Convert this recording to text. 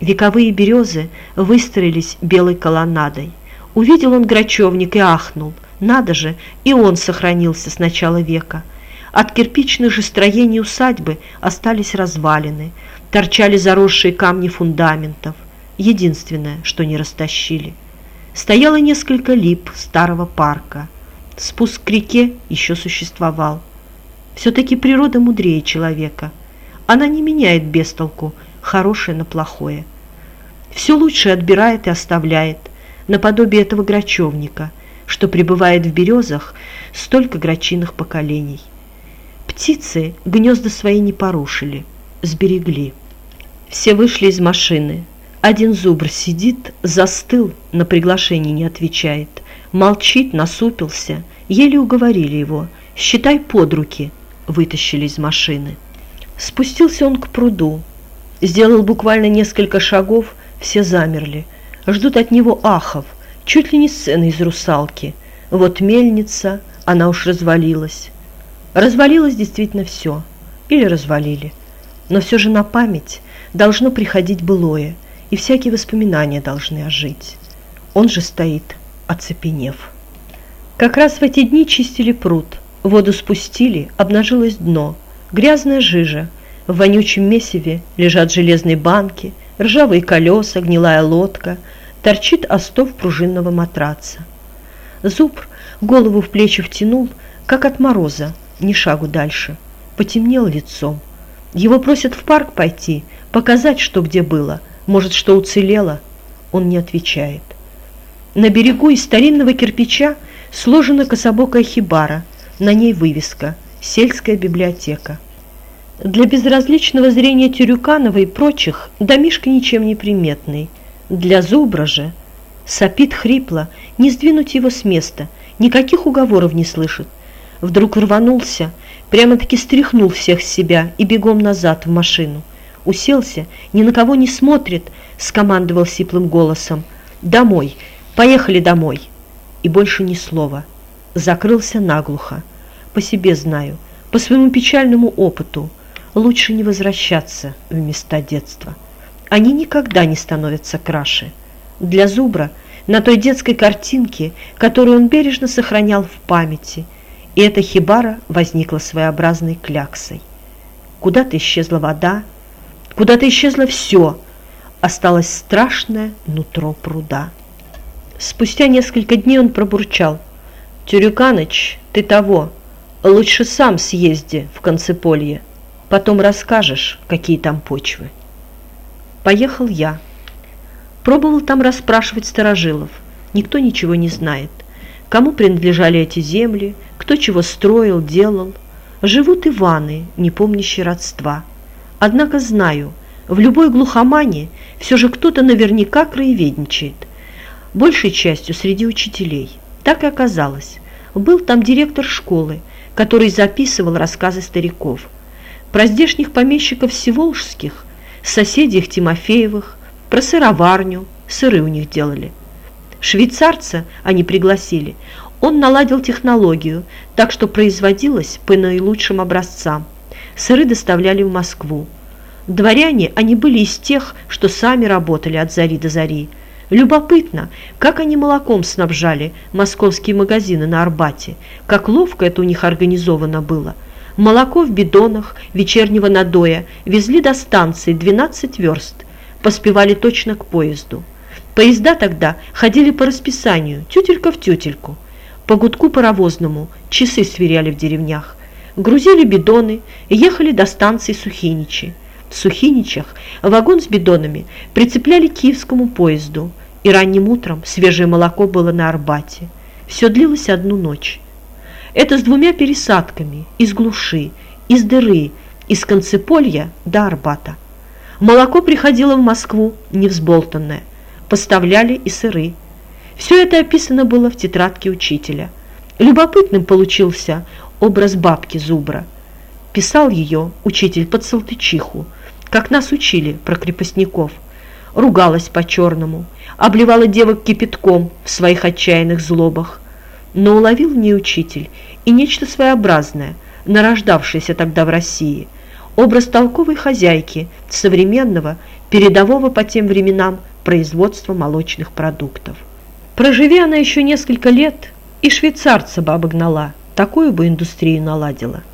Вековые березы выстроились белой колоннадой. Увидел он грачевник и ахнул. Надо же, и он сохранился с начала века. От кирпичных же строений усадьбы остались развалины, торчали заросшие камни фундаментов. Единственное, что не растащили. Стояло несколько лип старого парка. Спуск к реке еще существовал. Все-таки природа мудрее человека. Она не меняет без толку хорошее на плохое. Все лучшее отбирает и оставляет, наподобие этого грачевника, что пребывает в березах столько грачиных поколений. Птицы гнезда свои не порушили, сберегли. Все вышли из машины. Один зубр сидит, застыл, на приглашение не отвечает. Молчит, насупился. Еле уговорили его. «Считай под руки», вытащили из машины. Спустился он к пруду. Сделал буквально несколько шагов, все замерли. Ждут от него ахов, чуть ли не сцены из «Русалки». Вот мельница, она уж развалилась. Развалилось действительно все. Или развалили. Но все же на память должно приходить былое, и всякие воспоминания должны ожить. Он же стоит, оцепенев. Как раз в эти дни чистили пруд. Воду спустили, обнажилось дно. Грязная жижа. В вонючем месиве лежат железные банки, ржавые колеса, гнилая лодка. Торчит остов пружинного матраца. Зуб голову в плечи втянул, как от мороза, ни шагу дальше. Потемнел лицом. Его просят в парк пойти, показать, что где было, может, что уцелело. Он не отвечает. На берегу из старинного кирпича сложена кособокая хибара, на ней вывеска «Сельская библиотека». Для безразличного зрения Тюрюканова и прочих домишка ничем не приметный. Для Зубра же сопит хрипло, не сдвинуть его с места, никаких уговоров не слышит. Вдруг рванулся, прямо-таки стряхнул всех с себя и бегом назад в машину. Уселся, ни на кого не смотрит, скомандовал сиплым голосом. «Домой! Поехали домой!» И больше ни слова. Закрылся наглухо. По себе знаю, по своему печальному опыту. Лучше не возвращаться в места детства. Они никогда не становятся краше. Для Зубра на той детской картинке, которую он бережно сохранял в памяти – и эта хибара возникла своеобразной кляксой. Куда-то исчезла вода, куда-то исчезло все, осталось страшное нутро пруда. Спустя несколько дней он пробурчал. «Тюрюканыч, ты того, лучше сам съезди в Концеполье, потом расскажешь, какие там почвы». Поехал я. Пробовал там расспрашивать старожилов. Никто ничего не знает. Кому принадлежали эти земли, кто чего строил, делал. Живут Иваны, не помнящие родства. Однако знаю, в любой глухомане все же кто-то наверняка краеведничает. Большей частью среди учителей. Так и оказалось. Был там директор школы, который записывал рассказы стариков. Про здешних помещиков Всеволжских, соседей их Тимофеевых, про сыроварню, сыры у них делали. Швейцарца они пригласили. Он наладил технологию, так что производилось по наилучшим образцам. Сыры доставляли в Москву. Дворяне они были из тех, что сами работали от зари до зари. Любопытно, как они молоком снабжали московские магазины на Арбате, как ловко это у них организовано было. Молоко в бидонах вечернего надоя везли до станции 12 верст, поспевали точно к поезду. Поезда тогда ходили по расписанию, тютелька в тютельку. По гудку паровозному часы сверяли в деревнях. Грузили бидоны и ехали до станции Сухиничи. В Сухиничах вагон с бидонами прицепляли к киевскому поезду, и ранним утром свежее молоко было на Арбате. Все длилось одну ночь. Это с двумя пересадками, из глуши, из дыры, из Концеполья до Арбата. Молоко приходило в Москву невзболтанное, поставляли и сыры. Все это описано было в тетрадке учителя. Любопытным получился образ бабки Зубра. Писал ее учитель под Салтычиху, как нас учили про крепостников. Ругалась по-черному, обливала девок кипятком в своих отчаянных злобах. Но уловил не учитель и нечто своеобразное, нарождавшееся тогда в России. образ толковой хозяйки современного, передового по тем временам производства молочных продуктов. Проживи она еще несколько лет, и швейцарца бы обогнала, такую бы индустрию наладила –